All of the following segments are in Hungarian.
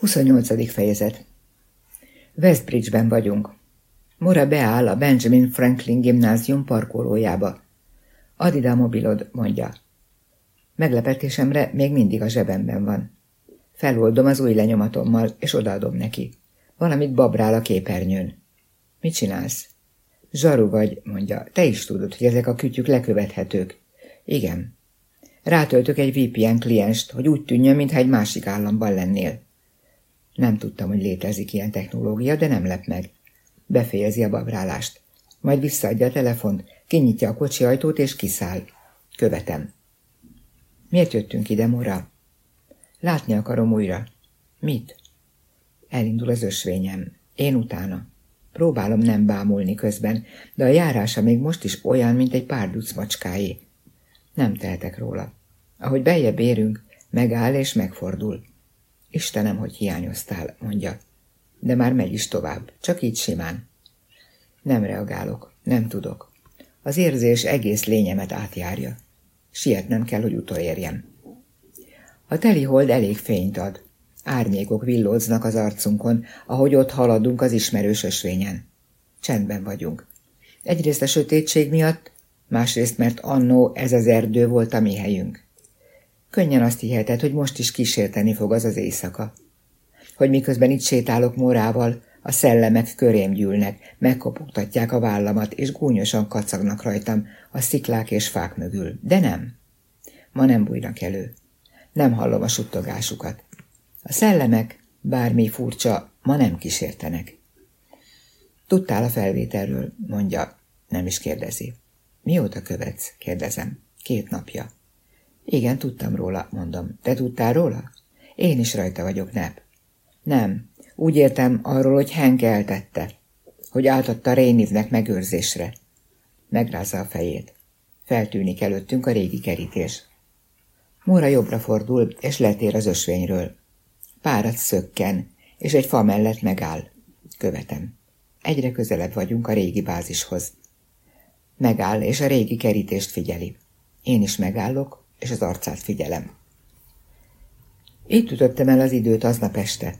28. fejezet Westbridge-ben vagyunk. Mora beáll a Benjamin Franklin gimnázium parkolójába. Add ide a mobilod, mondja. Meglepetésemre még mindig a zsebemben van. Feloldom az új lenyomatommal, és odaadom neki. Valamit babrál a képernyőn. Mit csinálsz? Zsaru vagy, mondja. Te is tudod, hogy ezek a kütyük lekövethetők. Igen. Rátöltök egy VPN klienst, hogy úgy tűnjön, mintha egy másik államban lennél. Nem tudtam, hogy létezik ilyen technológia, de nem lep meg. Befejezi a babrálást. Majd visszaadja a telefont, kinyitja a kocsi ajtót és kiszáll. Követem. Miért jöttünk ide, Mora? Látni akarom újra. Mit? Elindul az ösvényem. Én utána. Próbálom nem bámulni közben, de a járása még most is olyan, mint egy pár macskáé. Nem tehetek róla. Ahogy beljebb érünk, megáll és megfordul. Istenem, hogy hiányoztál, mondja. De már megy is tovább, csak így simán. Nem reagálok, nem tudok. Az érzés egész lényemet átjárja. Sietnem kell, hogy utolérjem. A teli hold elég fényt ad. Árnyékok villóznak az arcunkon, ahogy ott haladunk az ismerős ösvényen. Csendben vagyunk. Egyrészt a sötétség miatt, másrészt mert annó ez az erdő volt a mi helyünk. Könnyen azt hiheted, hogy most is kísérteni fog az az éjszaka. Hogy miközben itt sétálok morával, a szellemek körém gyűlnek, megkopogtatják a vállamat, és gúnyosan kacagnak rajtam a sziklák és fák mögül. De nem. Ma nem bújnak elő. Nem hallom a suttogásukat. A szellemek, bármi furcsa, ma nem kísértenek. Tudtál a felvételről, mondja, nem is kérdezi. Mióta követsz? kérdezem. Két napja. Igen, tudtam róla, mondom. Te tudtál róla? Én is rajta vagyok, Nep. Nem. Úgy értem arról, hogy Henk eltette. Hogy átadta Rénivnek megőrzésre. Megrázza a fejét. Feltűnik előttünk a régi kerítés. Móra jobbra fordul, és letér az ösvényről. Párat szökken, és egy fa mellett megáll. Követem. Egyre közelebb vagyunk a régi bázishoz. Megáll, és a régi kerítést figyeli. Én is megállok, és az arcát figyelem. Itt ütöttem el az időt aznap este.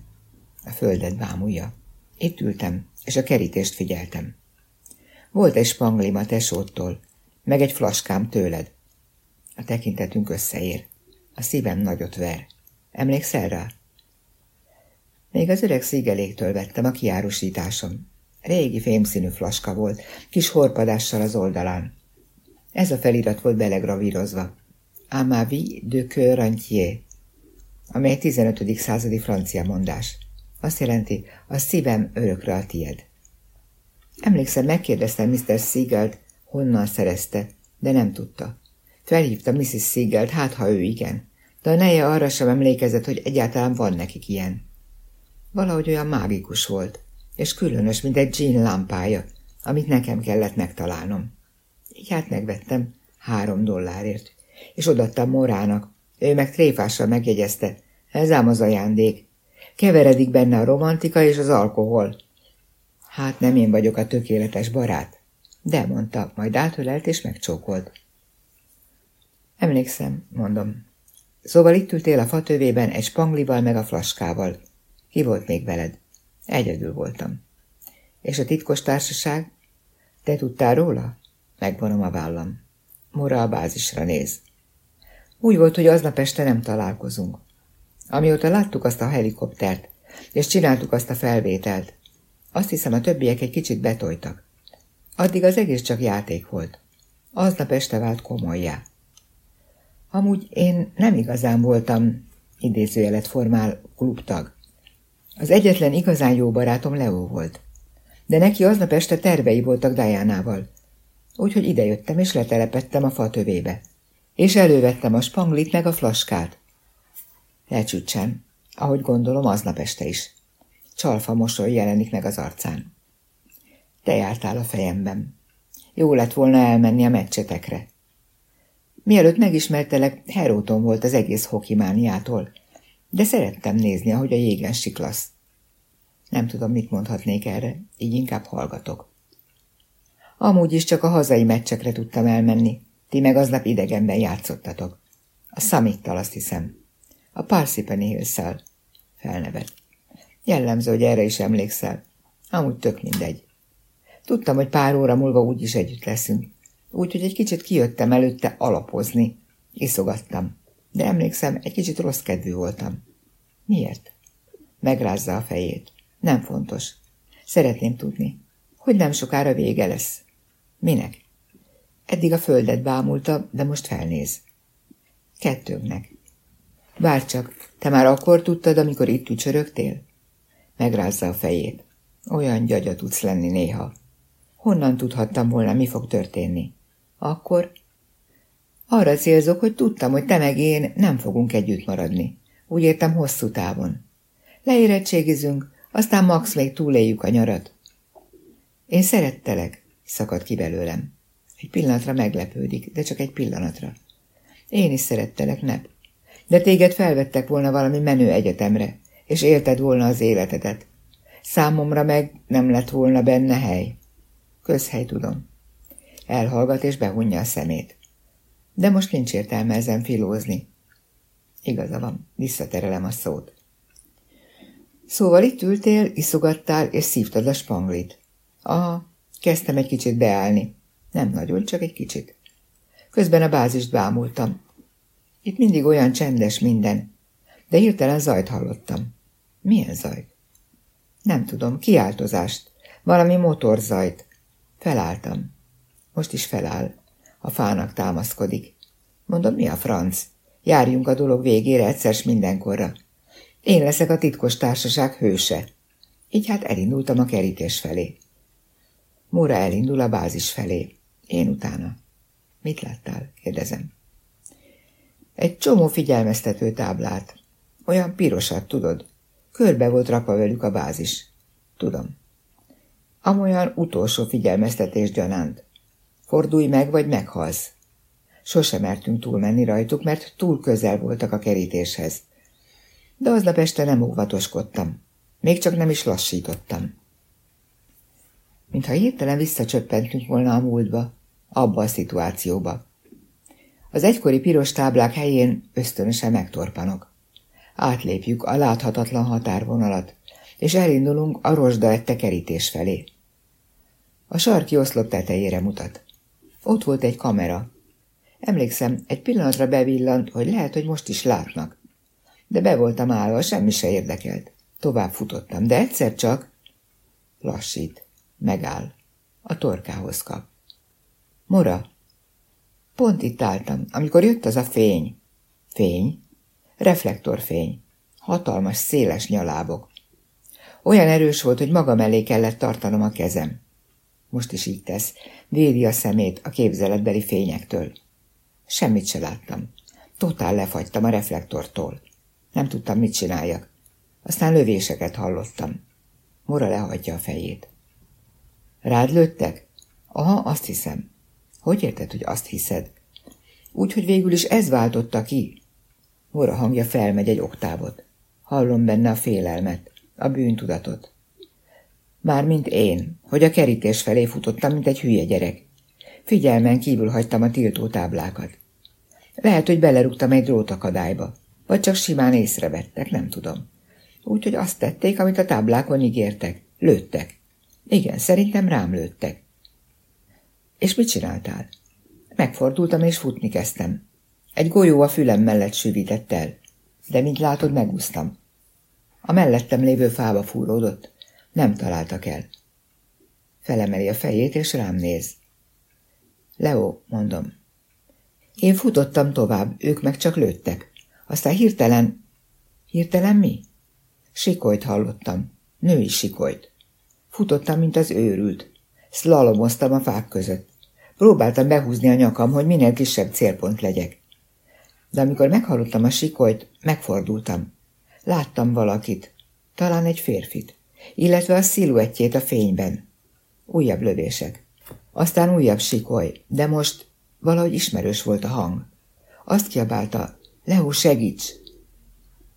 A földet bámulja. Itt ültem, és a kerítést figyeltem. Volt egy spanglim a tesóttól, meg egy flaskám tőled. A tekintetünk összeér. A szívem nagyot ver. Emlékszel rá? Még az öreg szigeléktől vettem a kiárusításom. Régi fémszínű flaska volt, kis horpadással az oldalán. Ez a felirat volt belegravírozva à ma vie de cœur entier, amely 15. századi francia mondás. Azt jelenti, a szívem örökre a tied. Emlékszem, megkérdeztem Mr. Siegelt, honnan szerezte, de nem tudta. Felhívta Mrs. Siegelt, hát ha ő igen, de a neje arra sem emlékezett, hogy egyáltalán van nekik ilyen. Valahogy olyan mágikus volt, és különös, mint egy Jean lámpája, amit nekem kellett megtalálnom. Így hát megvettem három dollárért és odaadtam Morának. Ő meg tréfással megjegyezte. Ez ám az ajándék. Keveredik benne a romantika és az alkohol. Hát nem én vagyok a tökéletes barát. De, mondta, majd átölelt és megcsókolt. Emlékszem, mondom. Szóval itt ültél a fatövében egy spanglival meg a flaskával. Ki volt még veled? Egyedül voltam. És a titkos társaság? Te tudtál róla? Megvonom a vállam. Mora a bázisra néz. Úgy volt, hogy aznap este nem találkozunk. Amióta láttuk azt a helikoptert, és csináltuk azt a felvételt, azt hiszem a többiek egy kicsit betoltak. Addig az egész csak játék volt. Aznap este vált komolyjá. Amúgy én nem igazán voltam, idézőjelet formál, klubtag. Az egyetlen igazán jó barátom Leo volt. De neki aznap este tervei voltak Diánával. Úgyhogy idejöttem és letelepettem a fa tövébe és elővettem a spanglit meg a flaskát. Lecsütsen, ahogy gondolom aznap este is. Csalfa mosoly jelenik meg az arcán. Te jártál a fejemben. Jó lett volna elmenni a meccsetekre. Mielőtt megismertelek, Heróton volt az egész hokimániától, de szerettem nézni, ahogy a jégen siklasz. Nem tudom, mit mondhatnék erre, így inkább hallgatok. Amúgy is csak a hazai meccsekre tudtam elmenni, ti meg aznap idegenben játszottatok. A szamittal azt hiszem. A Parsippany hills Felnevet. Jellemző, hogy erre is emlékszel. Amúgy tök mindegy. Tudtam, hogy pár óra múlva úgyis együtt leszünk. Úgyhogy egy kicsit kijöttem előtte alapozni. Iszogattam. De emlékszem, egy kicsit rossz kedvű voltam. Miért? Megrázza a fejét. Nem fontos. Szeretném tudni, hogy nem sokára vége lesz. Minek? Eddig a földet bámulta, de most felnéz. Kettőnknek. Bárcsak, te már akkor tudtad, amikor itt tücsörögtél? Megrázza a fejét. Olyan gyagya tudsz lenni néha. Honnan tudhattam volna, mi fog történni? Akkor? Arra célzok, hogy tudtam, hogy te meg én nem fogunk együtt maradni. Úgy értem hosszú távon. Leérettségizünk, aztán max még túléljük a nyarat. Én szerettelek, szakad ki belőlem. Egy pillanatra meglepődik, de csak egy pillanatra. Én is szerettelek, nep. De téged felvettek volna valami menő egyetemre, és élted volna az életedet. Számomra meg nem lett volna benne hely. Közhely tudom. Elhallgat és behunja a szemét. De most nincs értelme ezen filózni. Igaza van, visszaterelem a szót. Szóval itt ültél, iszogattál, és szívtad a spanglit. Aha, kezdtem egy kicsit beállni. Nem nagyon, csak egy kicsit. Közben a bázist bámultam. Itt mindig olyan csendes minden, de hirtelen zajt hallottam. Milyen zajt? Nem tudom, kiáltozást, valami motorzajt. Felálltam. Most is feláll. A fának támaszkodik. Mondom, mi a franc? Járjunk a dolog végére egyszer mindenkorra. Én leszek a titkos társaság hőse. Így hát elindultam a kerítés felé. Móra elindul a bázis felé. Én utána. Mit láttál? kérdezem. Egy csomó figyelmeztető táblát. Olyan pirosat, tudod? Körbe volt rakva velük a bázis. Tudom. Amolyan utolsó figyelmeztetés gyanánt. Fordulj meg, vagy meghalsz. Sose mertünk túlmenni rajtuk, mert túl közel voltak a kerítéshez. De aznap este nem óvatoskodtam. Még csak nem is lassítottam. Mintha hirtelen visszacsöppentünk volna a múltba, abba a szituációba. Az egykori piros táblák helyén ösztönösen megtorpanok. Átlépjük a láthatatlan határvonalat, és elindulunk a rozsda ette kerítés felé. A sarki oszlop tetejére mutat. Ott volt egy kamera. Emlékszem, egy pillanatra bevillant, hogy lehet, hogy most is látnak. De be voltam állva, semmi se érdekelt. Tovább futottam, de egyszer csak lassít, megáll, a torkához kap. Mora, pont itt álltam, amikor jött az a fény. Fény? Reflektorfény. Hatalmas, széles nyalábok. Olyan erős volt, hogy maga mellé kellett tartanom a kezem. Most is így tesz. Védi a szemét a képzeletbeli fényektől. Semmit se láttam. Totál lefagytam a reflektortól. Nem tudtam, mit csináljak. Aztán lövéseket hallottam. Mora lehajtja a fejét. Rád lőttek? Aha, azt hiszem. Hogy érted, hogy azt hiszed? Úgy, hogy végül is ez váltotta ki. Mora hangja felmegy egy oktávot. Hallom benne a félelmet, a bűntudatot. Már mint én, hogy a kerítés felé futottam, mint egy hülye gyerek. Figyelmen kívül hagytam a tiltó táblákat. Lehet, hogy belerúgtam egy drótakadályba, vagy csak simán észrevettek, nem tudom. Úgyhogy azt tették, amit a táblákon ígértek. Lőttek. Igen, szerintem rám lőttek. És mit csináltál? Megfordultam és futni kezdtem. Egy golyó a fülem mellett sűvített el, de mint látod, megúsztam. A mellettem lévő fába fúródott. Nem találtak el. Felemeli a fejét, és rám néz. Leo, mondom. Én futottam tovább, ők meg csak lőttek. Aztán hirtelen... Hirtelen mi? Sikolyt hallottam. Női sikolyt. Futottam, mint az őrült. Szlalomoztam a fák között. Próbáltam behúzni a nyakam, hogy minél kisebb célpont legyek. De amikor meghallottam a sikolyt, megfordultam. Láttam valakit, talán egy férfit illetve a sziluettjét a fényben. Újabb lövések. Aztán újabb sikoly, de most valahogy ismerős volt a hang. Azt kiabálta, Leo, segíts!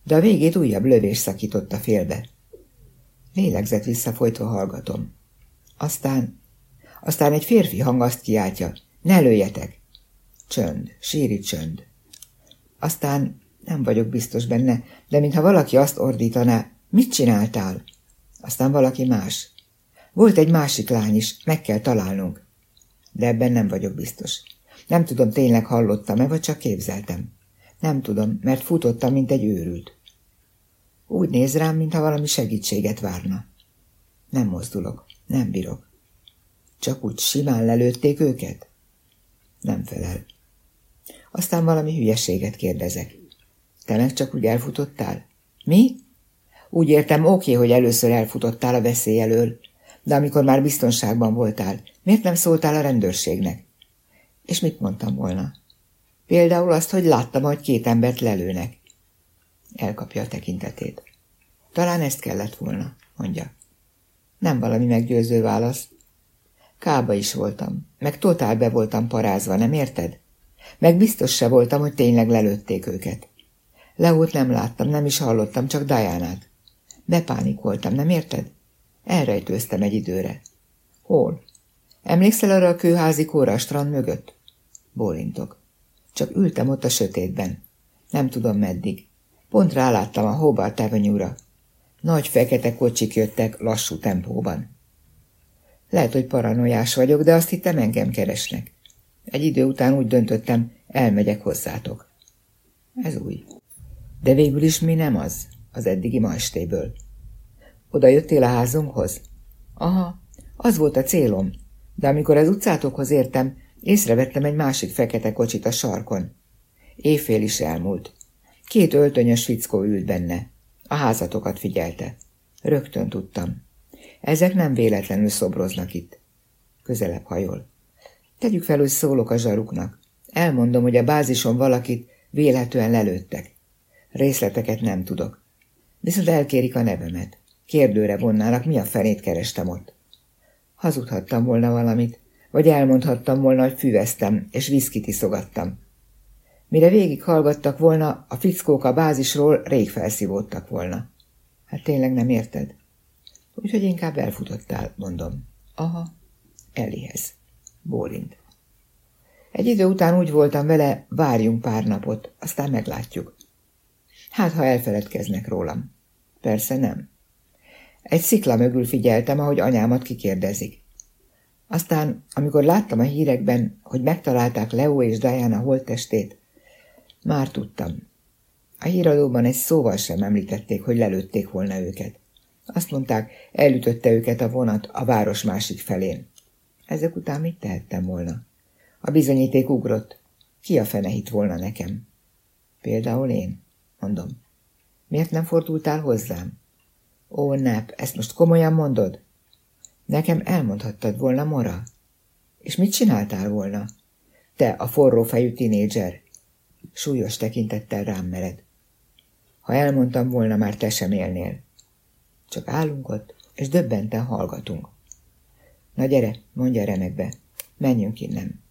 De a végét újabb lövés szakította félbe. Lélegzett visszafolytva hallgatom. Aztán, aztán egy férfi hang azt kiáltja, ne lőjetek! Csönd, síri csönd. Aztán nem vagyok biztos benne, de mintha valaki azt ordítaná, Mit csináltál? Aztán valaki más. Volt egy másik lány is, meg kell találnunk. De ebben nem vagyok biztos. Nem tudom, tényleg hallottam-e, vagy csak képzeltem. Nem tudom, mert futottam, mint egy őrült. Úgy néz rám, mintha valami segítséget várna. Nem mozdulok, nem bírok. Csak úgy simán lelőtték őket? Nem felel. Aztán valami hülyeséget kérdezek. Te meg csak úgy elfutottál? Mi? Úgy értem, oké, hogy először elfutottál a veszély elől, de amikor már biztonságban voltál, miért nem szóltál a rendőrségnek? És mit mondtam volna? Például azt, hogy láttam, hogy két embert lelőnek. Elkapja a tekintetét. Talán ezt kellett volna, mondja. Nem valami meggyőző válasz. Kába is voltam, meg totál be voltam parázva, nem érted? Meg biztos se voltam, hogy tényleg lelőtték őket. Leót nem láttam, nem is hallottam, csak Dajánát. Bepánikoltam, nem érted? Elrejtőztem egy időre. Hol? Emlékszel arra a kőházi kóra a strand mögött? Bólintok. Csak ültem ott a sötétben. Nem tudom meddig. Pont ráláttam a Hobart avenue Nagy fekete kocsik jöttek lassú tempóban. Lehet, hogy paranoiás vagyok, de azt hittem engem keresnek. Egy idő után úgy döntöttem, elmegyek hozzátok. Ez új. De végül is mi nem az, az eddigi ma estéből. Oda jöttél a házunkhoz? Aha, az volt a célom, de amikor az utcátokhoz értem, észrevettem egy másik fekete kocsit a sarkon. Éjfél is elmúlt. Két öltönyös fickó ült benne. A házatokat figyelte. Rögtön tudtam. Ezek nem véletlenül szobroznak itt. Közelebb hajol. Tegyük fel, hogy szólok a zsaruknak. Elmondom, hogy a bázison valakit véletlenül lelőttek. Részleteket nem tudok. Viszont elkérik a nevemet. Kérdőre vonnának, mi a felét kerestem ott. Hazudhattam volna valamit, vagy elmondhattam volna, hogy füveztem, és viszkit iszogattam. Mire végig hallgattak volna, a fickók a bázisról rég felszívódtak volna. Hát tényleg nem érted? Úgyhogy inkább elfutottál, mondom. Aha, Elihez. Bólint. Egy idő után úgy voltam vele, várjunk pár napot, aztán meglátjuk. Hát, ha elfeledkeznek rólam. Persze nem. Egy szikla mögül figyeltem, ahogy anyámat kikérdezik. Aztán, amikor láttam a hírekben, hogy megtalálták Leo és Diana holttestét, már tudtam. A híradóban egy szóval sem említették, hogy lelőtték volna őket. Azt mondták, elütötte őket a vonat a város másik felén. Ezek után mit tehettem volna? A bizonyíték ugrott. Ki a fene hit volna nekem? Például én, mondom. Miért nem fordultál hozzám? Ó, Nep, ezt most komolyan mondod? Nekem elmondhattad volna, Mora. És mit csináltál volna? Te, a forró fejű tinédzser. Súlyos tekintettel rám mered. Ha elmondtam volna, már te sem élnél. Csak állunk ott, és döbbenten hallgatunk. Na gyere, mondja remekbe, menjünk innen.